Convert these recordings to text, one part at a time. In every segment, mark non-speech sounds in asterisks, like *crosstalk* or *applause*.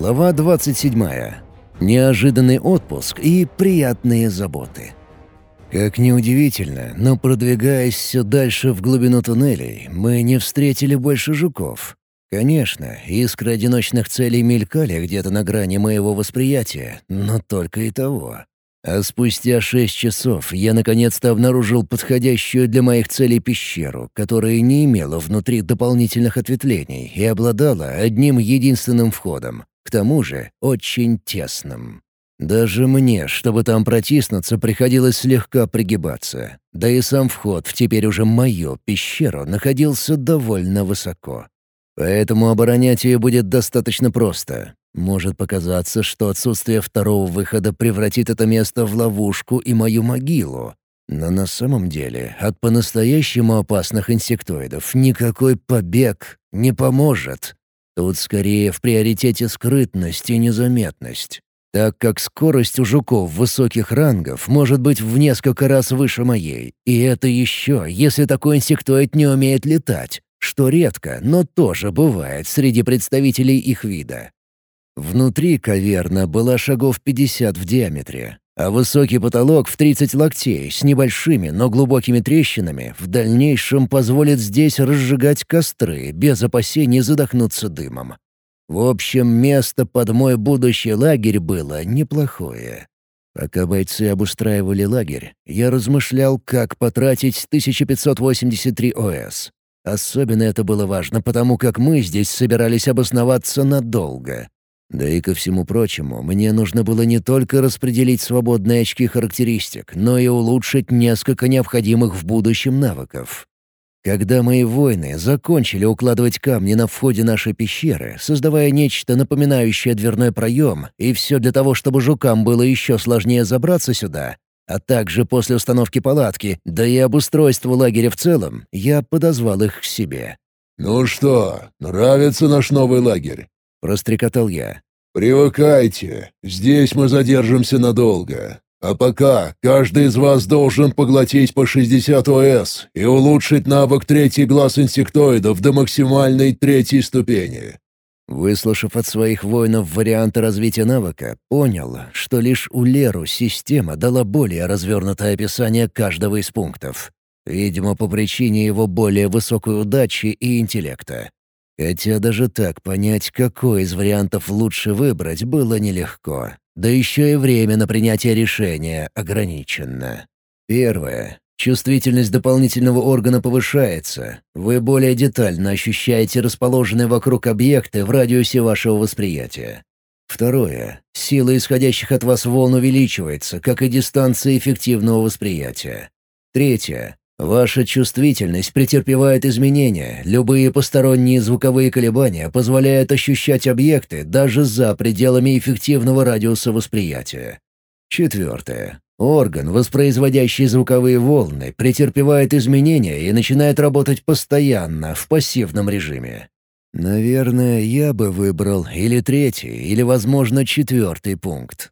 Глава 27. Неожиданный отпуск и приятные заботы. Как ни удивительно, но продвигаясь все дальше в глубину туннелей, мы не встретили больше жуков. Конечно, искры одиночных целей мелькали где-то на грани моего восприятия, но только и того. А спустя шесть часов я наконец-то обнаружил подходящую для моих целей пещеру, которая не имела внутри дополнительных ответвлений и обладала одним единственным входом, к тому же очень тесным. Даже мне, чтобы там протиснуться, приходилось слегка пригибаться. Да и сам вход в теперь уже мою пещеру находился довольно высоко. Поэтому оборонять ее будет достаточно просто. Может показаться, что отсутствие второго выхода превратит это место в ловушку и мою могилу. Но на самом деле от по-настоящему опасных инсектоидов никакой побег не поможет. Тут скорее в приоритете скрытность и незаметность, так как скорость у жуков высоких рангов может быть в несколько раз выше моей. И это еще, если такой инсектоид не умеет летать, что редко, но тоже бывает среди представителей их вида. Внутри каверна была шагов 50 в диаметре, а высокий потолок в 30 локтей с небольшими, но глубокими трещинами в дальнейшем позволит здесь разжигать костры без опасений задохнуться дымом. В общем, место под мой будущий лагерь было неплохое. Пока бойцы обустраивали лагерь, я размышлял, как потратить 1583 ОС. Особенно это было важно, потому как мы здесь собирались обосноваться надолго. Да и ко всему прочему, мне нужно было не только распределить свободные очки характеристик, но и улучшить несколько необходимых в будущем навыков. Когда мои воины закончили укладывать камни на входе нашей пещеры, создавая нечто напоминающее дверной проем, и все для того, чтобы жукам было еще сложнее забраться сюда, а также после установки палатки, да и обустройства лагеря в целом, я подозвал их к себе. «Ну что, нравится наш новый лагерь?» — прострекотал я. «Привыкайте, здесь мы задержимся надолго. А пока каждый из вас должен поглотить по 60 ОС и улучшить навык третий глаз инсектоидов до максимальной третьей ступени». Выслушав от своих воинов варианты развития навыка, понял, что лишь у Леру система дала более развернутое описание каждого из пунктов. Видимо, по причине его более высокой удачи и интеллекта. Хотя даже так понять, какой из вариантов лучше выбрать, было нелегко. Да еще и время на принятие решения ограничено. Первое. Чувствительность дополнительного органа повышается. Вы более детально ощущаете расположенные вокруг объекты в радиусе вашего восприятия. Второе. Сила исходящих от вас волн увеличивается, как и дистанция эффективного восприятия. Третье. Ваша чувствительность претерпевает изменения. Любые посторонние звуковые колебания позволяют ощущать объекты даже за пределами эффективного радиуса восприятия. Четвертое. Орган, воспроизводящий звуковые волны, претерпевает изменения и начинает работать постоянно, в пассивном режиме. Наверное, я бы выбрал или третий, или, возможно, четвертый пункт.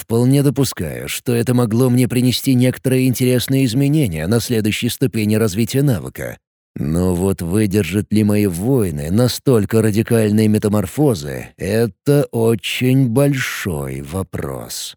Вполне допускаю, что это могло мне принести некоторые интересные изменения на следующей ступени развития навыка. Но вот выдержат ли мои воины настолько радикальные метаморфозы — это очень большой вопрос.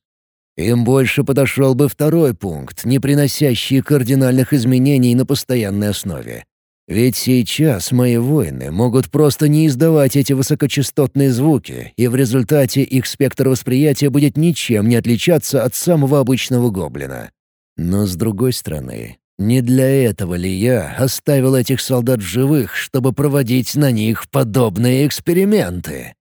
Им больше подошел бы второй пункт, не приносящий кардинальных изменений на постоянной основе. Ведь сейчас мои воины могут просто не издавать эти высокочастотные звуки, и в результате их спектр восприятия будет ничем не отличаться от самого обычного гоблина. Но с другой стороны, не для этого ли я оставил этих солдат живых, чтобы проводить на них подобные эксперименты?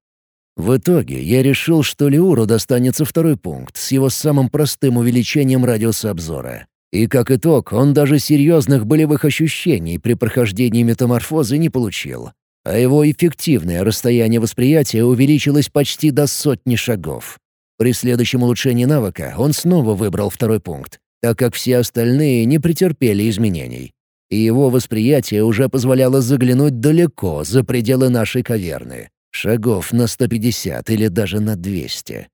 В итоге я решил, что Леуру достанется второй пункт с его самым простым увеличением радиуса обзора. И как итог, он даже серьезных болевых ощущений при прохождении метаморфозы не получил. А его эффективное расстояние восприятия увеличилось почти до сотни шагов. При следующем улучшении навыка он снова выбрал второй пункт, так как все остальные не претерпели изменений. И его восприятие уже позволяло заглянуть далеко за пределы нашей каверны. Шагов на 150 или даже на 200.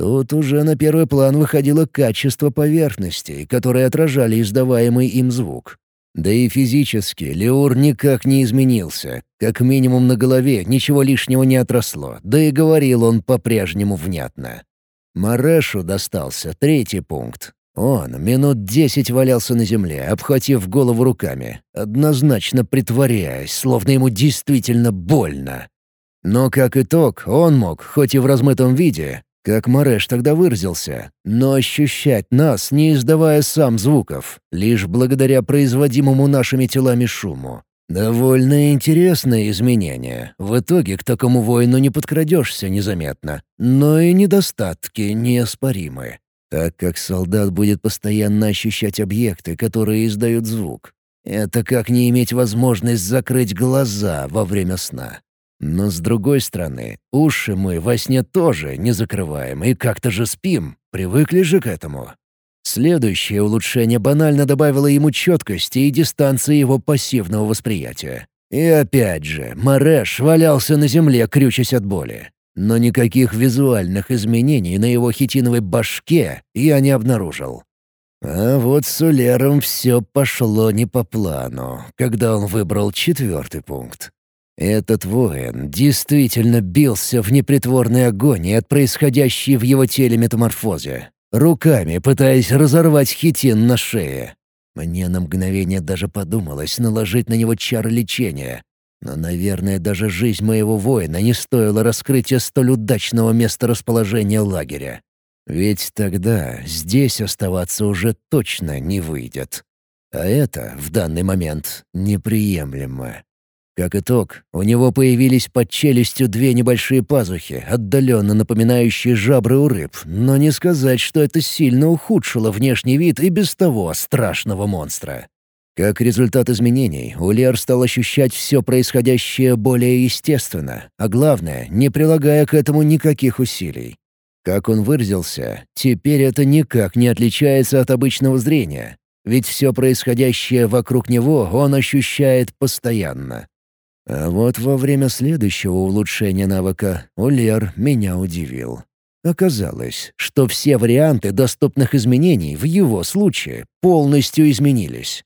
Тут уже на первый план выходило качество поверхностей, которые отражали издаваемый им звук. Да и физически Леур никак не изменился. Как минимум на голове ничего лишнего не отросло, да и говорил он по-прежнему внятно. Марешу достался третий пункт. Он минут десять валялся на земле, обхватив голову руками, однозначно притворяясь, словно ему действительно больно. Но как итог, он мог, хоть и в размытом виде, как Мареш тогда выразился, но ощущать нас, не издавая сам звуков, лишь благодаря производимому нашими телами шуму. Довольно интересное изменение. В итоге к такому воину не подкрадешься незаметно, но и недостатки неоспоримы, так как солдат будет постоянно ощущать объекты, которые издают звук. Это как не иметь возможность закрыть глаза во время сна. Но с другой стороны, уши мы во сне тоже не закрываем и как-то же спим, привыкли же к этому. Следующее улучшение банально добавило ему четкости и дистанции его пассивного восприятия. И опять же, Мареш валялся на земле, крючась от боли. Но никаких визуальных изменений на его хитиновой башке я не обнаружил. А вот с Улером все пошло не по плану, когда он выбрал четвертый пункт. Этот воин действительно бился в непритворной агонии от происходящей в его теле метаморфозе, руками пытаясь разорвать хитин на шее. Мне на мгновение даже подумалось наложить на него чар лечения. Но, наверное, даже жизнь моего воина не стоила раскрытия столь удачного месторасположения лагеря. Ведь тогда здесь оставаться уже точно не выйдет. А это, в данный момент, неприемлемо. Как итог, у него появились под челюстью две небольшие пазухи, отдаленно напоминающие жабры у рыб, но не сказать, что это сильно ухудшило внешний вид и без того страшного монстра. Как результат изменений, Улер стал ощущать все происходящее более естественно, а главное, не прилагая к этому никаких усилий. Как он выразился, теперь это никак не отличается от обычного зрения, ведь все происходящее вокруг него он ощущает постоянно. А вот во время следующего улучшения навыка Ульер меня удивил. Оказалось, что все варианты доступных изменений в его случае полностью изменились.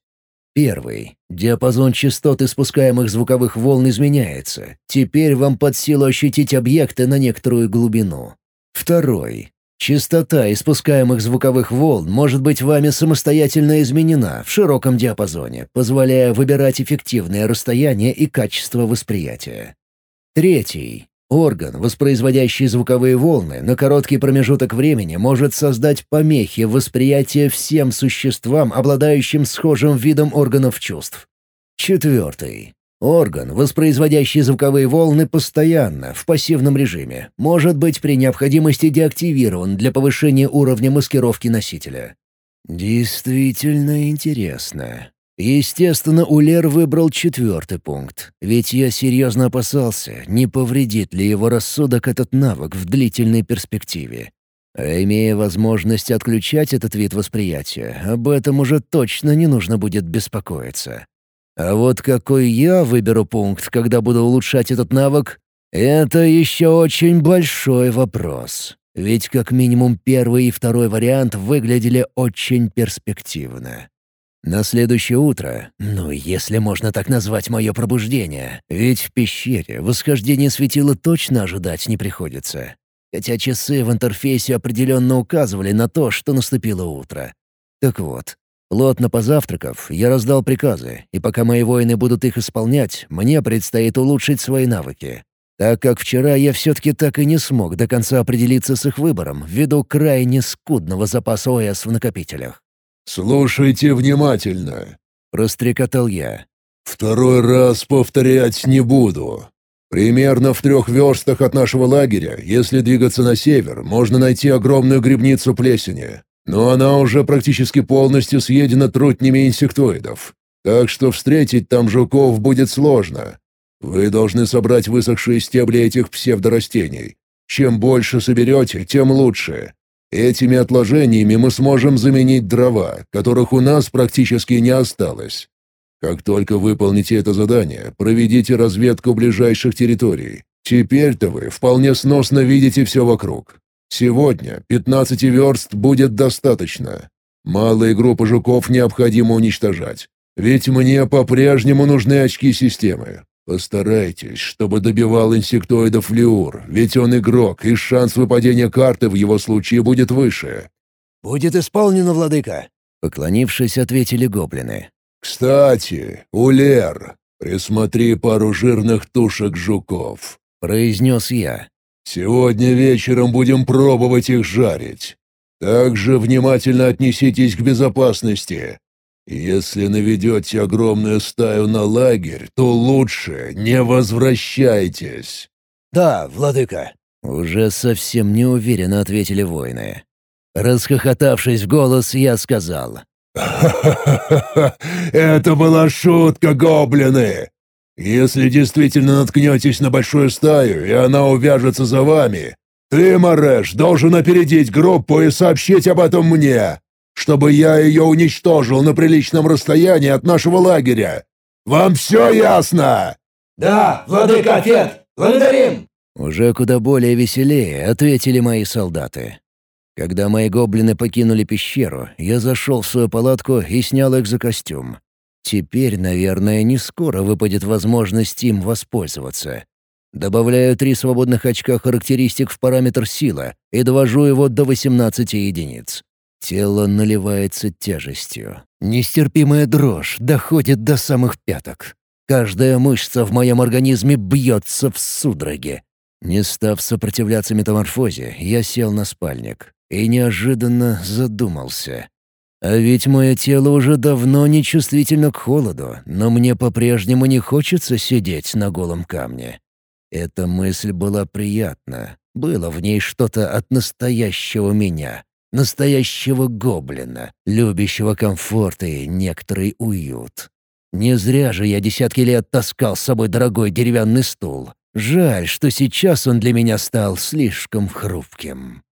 Первый. Диапазон частот испускаемых звуковых волн изменяется. Теперь вам под силу ощутить объекты на некоторую глубину. Второй. Частота испускаемых звуковых волн может быть вами самостоятельно изменена в широком диапазоне, позволяя выбирать эффективное расстояние и качество восприятия. Третий. Орган, воспроизводящий звуковые волны, на короткий промежуток времени может создать помехи восприятия всем существам, обладающим схожим видом органов чувств. Четвертый. Орган, воспроизводящий звуковые волны постоянно, в пассивном режиме, может быть при необходимости деактивирован для повышения уровня маскировки носителя. Действительно интересно. Естественно, Улер выбрал четвертый пункт, ведь я серьезно опасался, не повредит ли его рассудок этот навык в длительной перспективе. А имея возможность отключать этот вид восприятия, об этом уже точно не нужно будет беспокоиться. А вот какой я выберу пункт, когда буду улучшать этот навык, это еще очень большой вопрос. Ведь как минимум первый и второй вариант выглядели очень перспективно. На следующее утро, ну если можно так назвать мое пробуждение, ведь в пещере восхождение светила точно ожидать не приходится. Хотя часы в интерфейсе определенно указывали на то, что наступило утро. Так вот, Плотно позавтракав, я раздал приказы, и пока мои воины будут их исполнять, мне предстоит улучшить свои навыки. Так как вчера я все-таки так и не смог до конца определиться с их выбором ввиду крайне скудного запаса ОС в накопителях. «Слушайте внимательно», — прострекотал я. «Второй раз повторять не буду. Примерно в трех верстах от нашего лагеря, если двигаться на север, можно найти огромную грибницу плесени. Но она уже практически полностью съедена трутнями инсектоидов. Так что встретить там жуков будет сложно. Вы должны собрать высохшие стебли этих псевдорастений. Чем больше соберете, тем лучше. Этими отложениями мы сможем заменить дрова, которых у нас практически не осталось. Как только выполните это задание, проведите разведку ближайших территорий. Теперь-то вы вполне сносно видите все вокруг. Сегодня 15 верст будет достаточно. Малые группы жуков необходимо уничтожать. Ведь мне по-прежнему нужны очки системы. Постарайтесь, чтобы добивал инсектоидов Леур, ведь он игрок, и шанс выпадения карты в его случае будет выше». «Будет исполнено, владыка!» Поклонившись, ответили гоблины. «Кстати, Улер, присмотри пару жирных тушек жуков», — произнес я. «Сегодня вечером будем пробовать их жарить. Также внимательно отнеситесь к безопасности. Если наведете огромную стаю на лагерь, то лучше не возвращайтесь». «Да, владыка», — уже совсем неуверенно ответили воины. Расхохотавшись в голос, я сказал. «Ха-ха-ха! *laughs* Это была шутка, гоблины! Если действительно наткнетесь на большую стаю, и она увяжется за вами, ты, Мареш, должен опередить группу и сообщить об этом мне чтобы я ее уничтожил на приличном расстоянии от нашего лагеря. Вам все ясно?» «Да, владыка Фет, благодарим!» Уже куда более веселее ответили мои солдаты. Когда мои гоблины покинули пещеру, я зашел в свою палатку и снял их за костюм. Теперь, наверное, не скоро выпадет возможность им воспользоваться. Добавляю три свободных очка характеристик в параметр сила и довожу его до 18 единиц. Тело наливается тяжестью. Нестерпимая дрожь доходит до самых пяток. Каждая мышца в моем организме бьется в судороге. Не став сопротивляться метаморфозе, я сел на спальник и неожиданно задумался. А ведь мое тело уже давно не чувствительно к холоду, но мне по-прежнему не хочется сидеть на голом камне. Эта мысль была приятна. Было в ней что-то от настоящего меня настоящего гоблина, любящего комфорт и некоторый уют. Не зря же я десятки лет таскал с собой дорогой деревянный стул. Жаль, что сейчас он для меня стал слишком хрупким.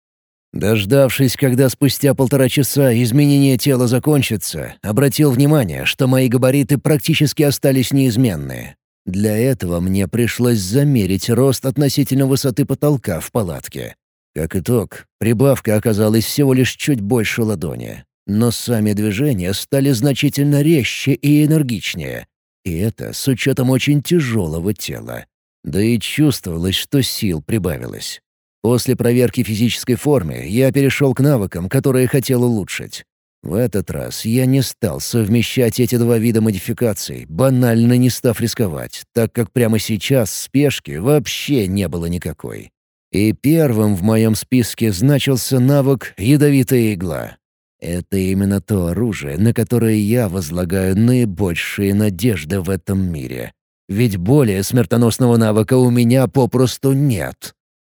Дождавшись, когда спустя полтора часа изменение тела закончится, обратил внимание, что мои габариты практически остались неизменны. Для этого мне пришлось замерить рост относительно высоты потолка в палатке. Как итог, прибавка оказалась всего лишь чуть больше ладони. Но сами движения стали значительно резче и энергичнее. И это с учетом очень тяжелого тела. Да и чувствовалось, что сил прибавилось. После проверки физической формы я перешел к навыкам, которые хотел улучшить. В этот раз я не стал совмещать эти два вида модификаций, банально не став рисковать, так как прямо сейчас спешки вообще не было никакой. И первым в моем списке значился навык «Ядовитая игла». Это именно то оружие, на которое я возлагаю наибольшие надежды в этом мире. Ведь более смертоносного навыка у меня попросту нет.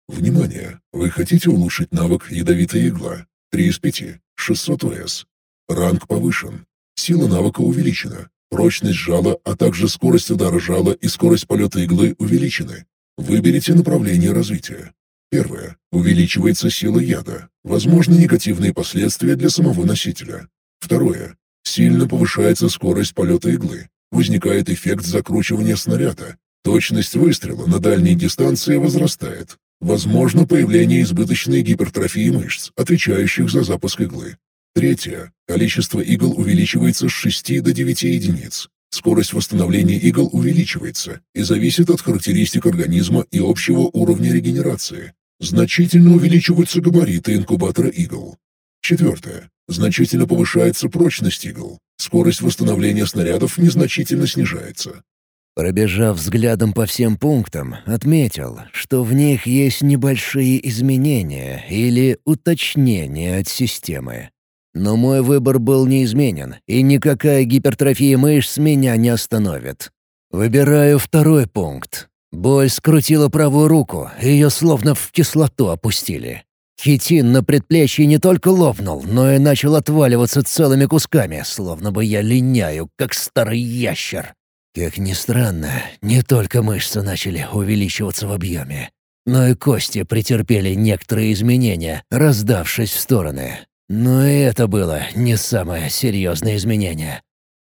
Внимание! Вы хотите улучшить навык «Ядовитая игла»? 3 из 5. 600 ОС. Ранг повышен. Сила навыка увеличена. Прочность жала, а также скорость удара жала и скорость полета иглы увеличены. Выберите направление развития. Первое. Увеличивается сила яда. Возможны негативные последствия для самого носителя. Второе. Сильно повышается скорость полета иглы. Возникает эффект закручивания снаряда. Точность выстрела на дальней дистанции возрастает. Возможно появление избыточной гипертрофии мышц, отвечающих за запуск иглы. Третье. Количество игл увеличивается с 6 до 9 единиц. Скорость восстановления игл увеличивается и зависит от характеристик организма и общего уровня регенерации. Значительно увеличиваются габариты инкубатора игл. Четвертое. Значительно повышается прочность игл. Скорость восстановления снарядов незначительно снижается. Пробежав взглядом по всем пунктам, отметил, что в них есть небольшие изменения или уточнения от системы. Но мой выбор был неизменен, и никакая гипертрофия мышц меня не остановит. Выбираю второй пункт. Боль скрутила правую руку, ее словно в кислоту опустили. Хитин на предплечье не только лопнул, но и начал отваливаться целыми кусками, словно бы я линяю, как старый ящер. Как ни странно, не только мышцы начали увеличиваться в объеме, но и кости претерпели некоторые изменения, раздавшись в стороны. Но и это было не самое серьезное изменение.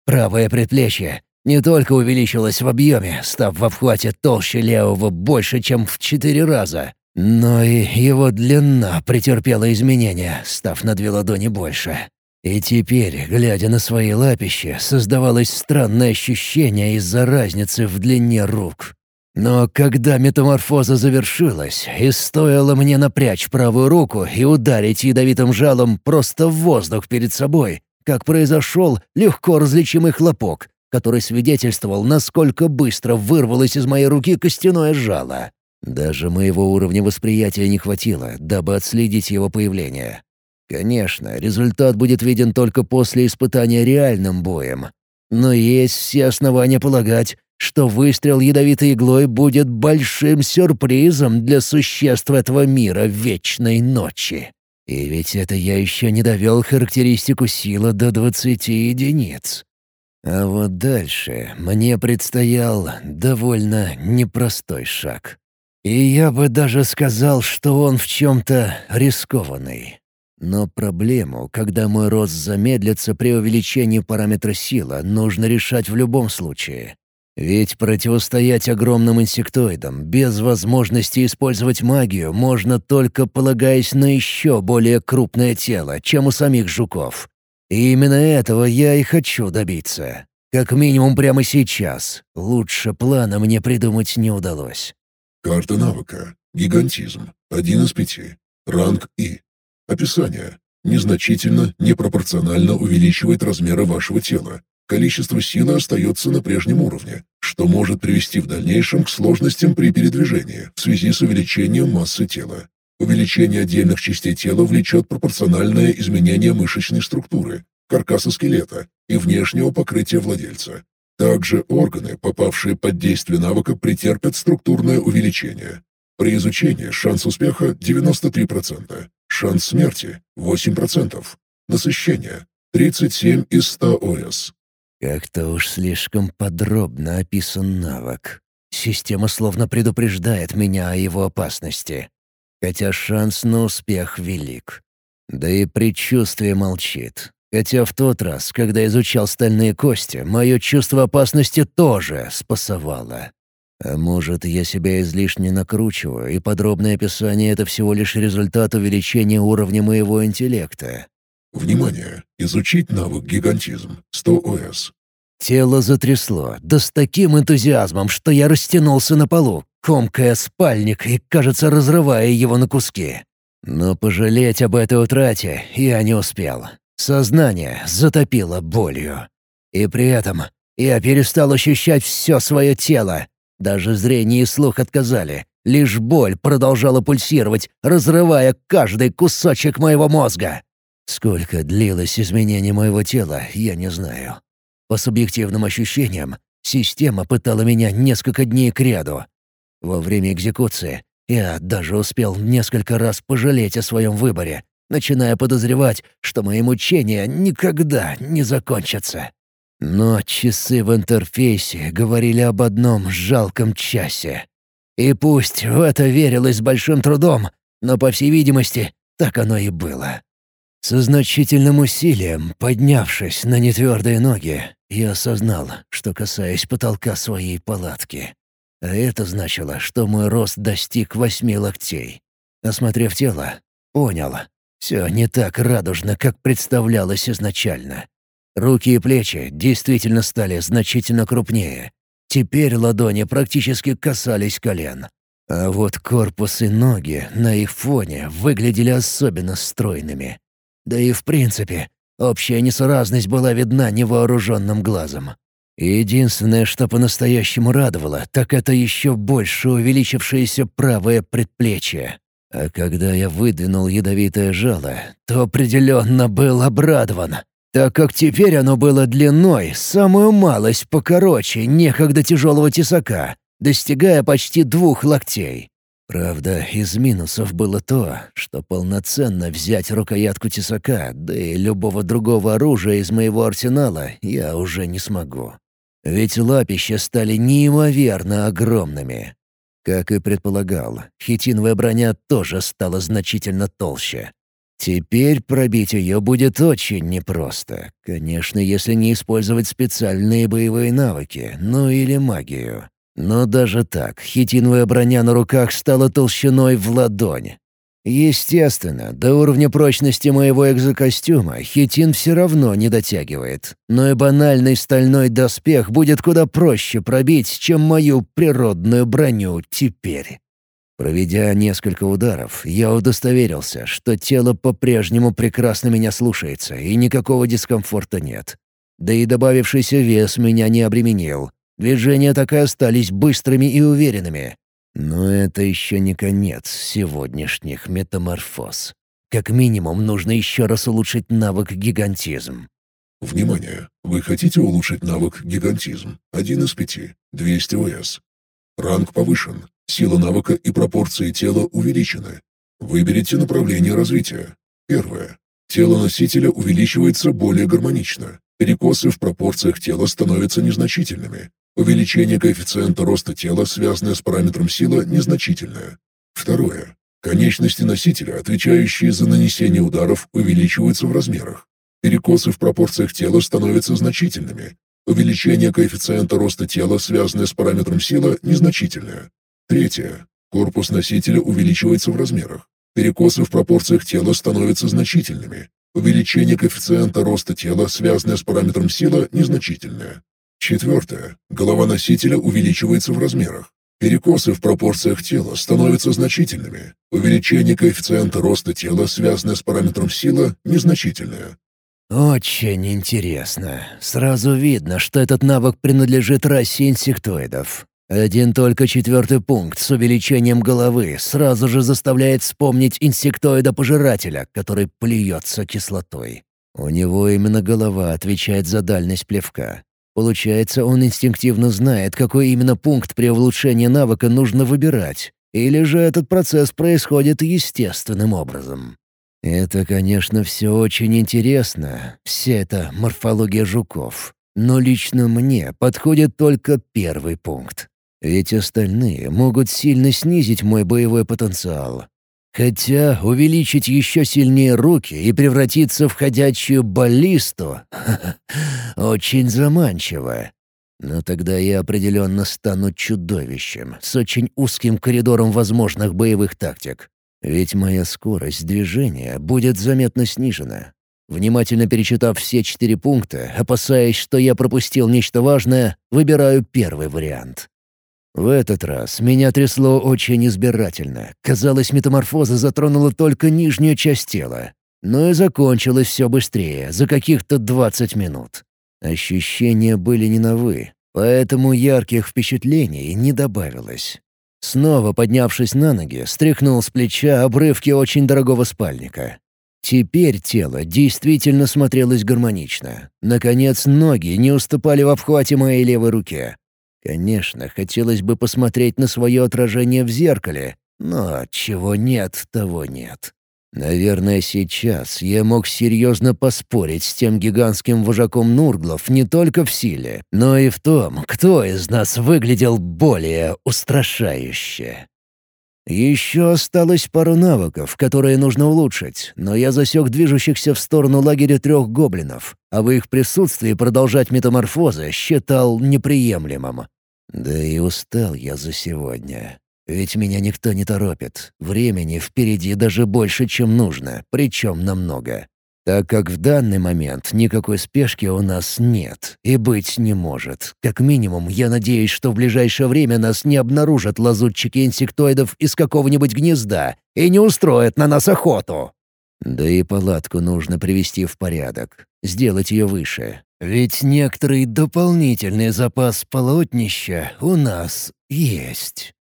Правое предплечье не только увеличилось в объеме, став в обхвате толще левого больше, чем в четыре раза, но и его длина претерпела изменения, став на две ладони больше. И теперь, глядя на свои лапища, создавалось странное ощущение из-за разницы в длине рук. Но когда метаморфоза завершилась, и стоило мне напрячь правую руку и ударить ядовитым жалом просто в воздух перед собой, как произошел легко различимый хлопок, который свидетельствовал, насколько быстро вырвалось из моей руки костяное жало. Даже моего уровня восприятия не хватило, дабы отследить его появление. Конечно, результат будет виден только после испытания реальным боем. Но есть все основания полагать, что выстрел ядовитой иглой будет большим сюрпризом для существ этого мира вечной ночи. И ведь это я еще не довел характеристику силы до 20 единиц. А вот дальше мне предстоял довольно непростой шаг. И я бы даже сказал, что он в чем-то рискованный. Но проблему, когда мой рост замедлится при увеличении параметра сила, нужно решать в любом случае. Ведь противостоять огромным инсектоидам без возможности использовать магию можно только полагаясь на еще более крупное тело, чем у самих жуков. И именно этого я и хочу добиться. Как минимум прямо сейчас. Лучше плана мне придумать не удалось. Карта навыка. Гигантизм. Один из пяти. Ранг И. Описание. Незначительно, непропорционально увеличивает размеры вашего тела количество силы остается на прежнем уровне, что может привести в дальнейшем к сложностям при передвижении в связи с увеличением массы тела. Увеличение отдельных частей тела влечет пропорциональное изменение мышечной структуры, каркаса скелета и внешнего покрытия владельца. Также органы, попавшие под действие навыка, претерпят структурное увеличение. При изучении шанс успеха 93%, шанс смерти 8%, насыщение 37 из 100 ОС. Как-то уж слишком подробно описан навык. Система словно предупреждает меня о его опасности. Хотя шанс на успех велик. Да и предчувствие молчит. Хотя в тот раз, когда изучал стальные кости, мое чувство опасности тоже спасовало. А может, я себя излишне накручиваю, и подробное описание — это всего лишь результат увеличения уровня моего интеллекта. Внимание! Изучить навык гигантизм. 100 ОС. Тело затрясло, да с таким энтузиазмом, что я растянулся на полу, комкая спальник и, кажется, разрывая его на куски. Но пожалеть об этой утрате я не успел. Сознание затопило болью. И при этом я перестал ощущать все свое тело. Даже зрение и слух отказали. Лишь боль продолжала пульсировать, разрывая каждый кусочек моего мозга. Сколько длилось изменение моего тела, я не знаю. По субъективным ощущениям, система пытала меня несколько дней кряду. Во время экзекуции я даже успел несколько раз пожалеть о своем выборе, начиная подозревать, что мои мучения никогда не закончатся. Но часы в интерфейсе говорили об одном жалком часе. И пусть в это верилось большим трудом, но, по всей видимости, так оно и было. Со значительным усилием, поднявшись на нетвердые ноги, я осознал, что касаюсь потолка своей палатки. А это значило, что мой рост достиг восьми локтей. Осмотрев тело, понял, все не так радужно, как представлялось изначально. Руки и плечи действительно стали значительно крупнее. Теперь ладони практически касались колен. А вот корпус и ноги на их фоне выглядели особенно стройными. Да и в принципе, общая несуразность была видна невооруженным глазом. Единственное, что по-настоящему радовало, так это еще больше увеличившееся правое предплечье. А когда я выдвинул ядовитое жало, то определенно был обрадован, так как теперь оно было длиной, самую малость покороче некогда тяжелого тесака, достигая почти двух локтей. Правда, из минусов было то, что полноценно взять рукоятку тесака, да и любого другого оружия из моего арсенала я уже не смогу. Ведь лапища стали неимоверно огромными. Как и предполагал, хитиновая броня тоже стала значительно толще. Теперь пробить ее будет очень непросто. Конечно, если не использовать специальные боевые навыки, ну или магию. Но даже так, хитиновая броня на руках стала толщиной в ладонь. Естественно, до уровня прочности моего экзокостюма хитин все равно не дотягивает, но и банальный стальной доспех будет куда проще пробить, чем мою природную броню теперь. Проведя несколько ударов, я удостоверился, что тело по-прежнему прекрасно меня слушается и никакого дискомфорта нет. Да и добавившийся вес меня не обременил. Движения так и остались быстрыми и уверенными. Но это еще не конец сегодняшних метаморфоз. Как минимум, нужно еще раз улучшить навык гигантизм. Внимание! Вы хотите улучшить навык гигантизм? Один из пяти. 200 ОС. Ранг повышен. Сила навыка и пропорции тела увеличены. Выберите направление развития. Первое. Тело носителя увеличивается более гармонично. Перекосы в пропорциях тела становятся незначительными. Увеличение коэффициента роста тела, связанное с параметром сила, незначительное. Второе. Конечности носителя, отвечающие за нанесение ударов, увеличиваются в размерах. Перекосы в пропорциях тела становятся значительными. Увеличение коэффициента роста тела, связанное с параметром сила, незначительное. Третье. Корпус носителя увеличивается в размерах. Перекосы в пропорциях тела становятся значительными. Увеличение коэффициента роста тела, связанное с параметром сила, незначительное. Четвертое. Голова носителя увеличивается в размерах. Перекосы в пропорциях тела становятся значительными. Увеличение коэффициента роста тела, связанное с параметром сила, незначительное. Очень интересно. Сразу видно, что этот навык принадлежит расе инсектоидов. Один только четвертый пункт с увеличением головы сразу же заставляет вспомнить инсектоида-пожирателя, который плюется кислотой. У него именно голова отвечает за дальность плевка. Получается, он инстинктивно знает, какой именно пункт при улучшении навыка нужно выбирать. Или же этот процесс происходит естественным образом. Это, конечно, все очень интересно, вся эта морфология жуков. Но лично мне подходит только первый пункт. Ведь остальные могут сильно снизить мой боевой потенциал. Хотя увеличить еще сильнее руки и превратиться в ходячую баллисту *laughs* — очень заманчиво. Но тогда я определенно стану чудовищем с очень узким коридором возможных боевых тактик. Ведь моя скорость движения будет заметно снижена. Внимательно перечитав все четыре пункта, опасаясь, что я пропустил нечто важное, выбираю первый вариант. В этот раз меня трясло очень избирательно. Казалось, метаморфоза затронула только нижнюю часть тела. Но и закончилось все быстрее, за каких-то 20 минут. Ощущения были не новы, поэтому ярких впечатлений не добавилось. Снова поднявшись на ноги, стряхнул с плеча обрывки очень дорогого спальника. Теперь тело действительно смотрелось гармонично. Наконец, ноги не уступали в обхвате моей левой руке. Конечно, хотелось бы посмотреть на свое отражение в зеркале, но чего нет, того нет. Наверное, сейчас я мог серьезно поспорить с тем гигантским вожаком Нурглов не только в силе, но и в том, кто из нас выглядел более устрашающе. Еще осталось пару навыков, которые нужно улучшить, но я засек движущихся в сторону лагеря трех гоблинов, а в их присутствии продолжать метаморфозы считал неприемлемым. Да и устал я за сегодня. Ведь меня никто не торопит. Времени впереди даже больше, чем нужно, причем намного. Так как в данный момент никакой спешки у нас нет и быть не может. Как минимум, я надеюсь, что в ближайшее время нас не обнаружат лазутчики инсектоидов из какого-нибудь гнезда и не устроят на нас охоту. Да и палатку нужно привести в порядок, сделать ее выше. Ведь некоторый дополнительный запас полотнища у нас есть.